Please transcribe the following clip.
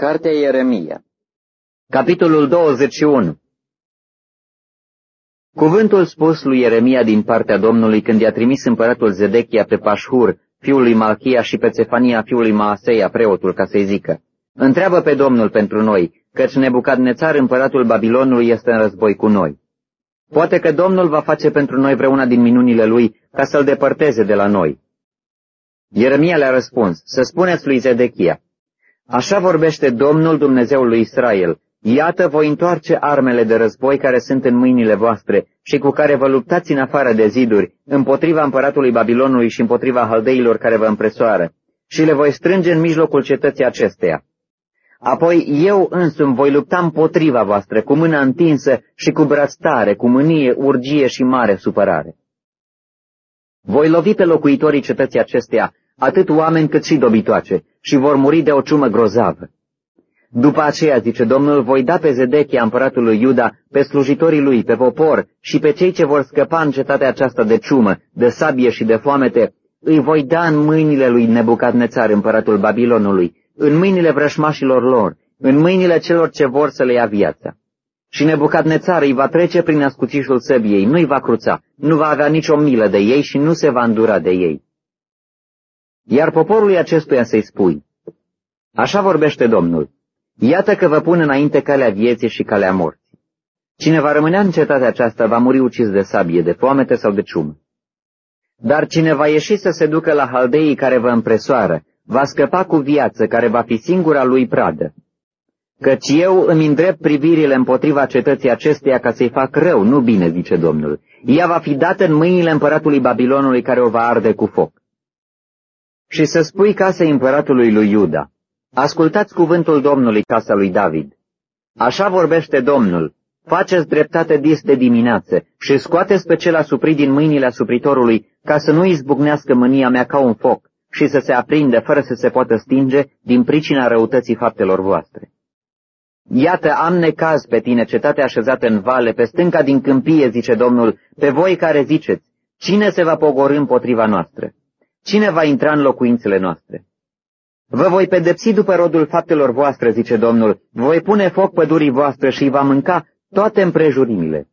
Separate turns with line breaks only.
Cartea Ieremia Capitolul 21 Cuvântul spus lui Ieremia din partea Domnului când i-a trimis împăratul Zedechia pe Pașhur, fiul lui Malchia și pe Cefania, fiul lui Maaseia, preotul, ca să-i zică, Întreabă pe Domnul pentru noi, căci Nebucadnețar, împăratul Babilonului, este în război cu noi. Poate că Domnul va face pentru noi vreuna din minunile lui ca să-l depărteze de la noi. Ieremia le-a răspuns, să spuneți lui Zedechia, Așa vorbește Domnul Dumnezeul lui Israel. Iată, voi întoarce armele de război care sunt în mâinile voastre și cu care vă luptați în afară de ziduri, împotriva împăratului Babilonului și împotriva haldeilor care vă împresoară, și le voi strânge în mijlocul cetății acesteia. Apoi eu însumi voi lupta împotriva voastră, cu mâna întinsă și cu braț tare, cu mânie, urgie și mare supărare. Voi lovi pe locuitorii cetății acesteia atât oameni cât și dobitoace, și vor muri de o ciumă grozavă. După aceea, zice Domnul, voi da pe Zedechia, împăratul lui Iuda, pe slujitorii lui, pe popor și pe cei ce vor scăpa în cetatea aceasta de ciumă, de sabie și de foamete, îi voi da în mâinile lui Nebucadnețar, împăratul Babilonului, în mâinile vrășmașilor lor, în mâinile celor ce vor să le ia viața. Și Nebucadnețar îi va trece prin ascuțișul săbiei, nu-i va cruța, nu va avea nicio milă de ei și nu se va îndura de ei. Iar poporului acestuia să-i spui, Așa vorbește Domnul, iată că vă pun înainte calea vieții și calea morții. Cine va rămânea în cetatea aceasta va muri ucis de sabie, de foamete sau de ciumă. Dar cine va ieși să se ducă la haldeii care vă împresoară, va scăpa cu viață, care va fi singura lui pradă. Căci eu îmi îndrept privirile împotriva cetății acesteia ca să-i fac rău, nu bine, zice Domnul. Ea va fi dată în mâinile împăratului Babilonului care o va arde cu foc și să spui casei împăratului lui Iuda, ascultați cuvântul Domnului casa lui David. Așa vorbește Domnul, faceți dreptate dis de dimineață și scoateți pe cel asuprit din mâinile asupritorului, ca să nu izbucnească mânia mea ca un foc și să se aprinde fără să se poată stinge din pricina răutății faptelor voastre. Iată, am necaz pe tine, cetate așezată în vale, pe stânca din câmpie, zice Domnul, pe voi care ziceți, cine se va pogorâ împotriva noastră? Cine va intra în locuințele noastre? Vă voi pedepsi după rodul faptelor voastre, zice Domnul, voi pune foc pădurii voastre și va mânca toate împrejurimile.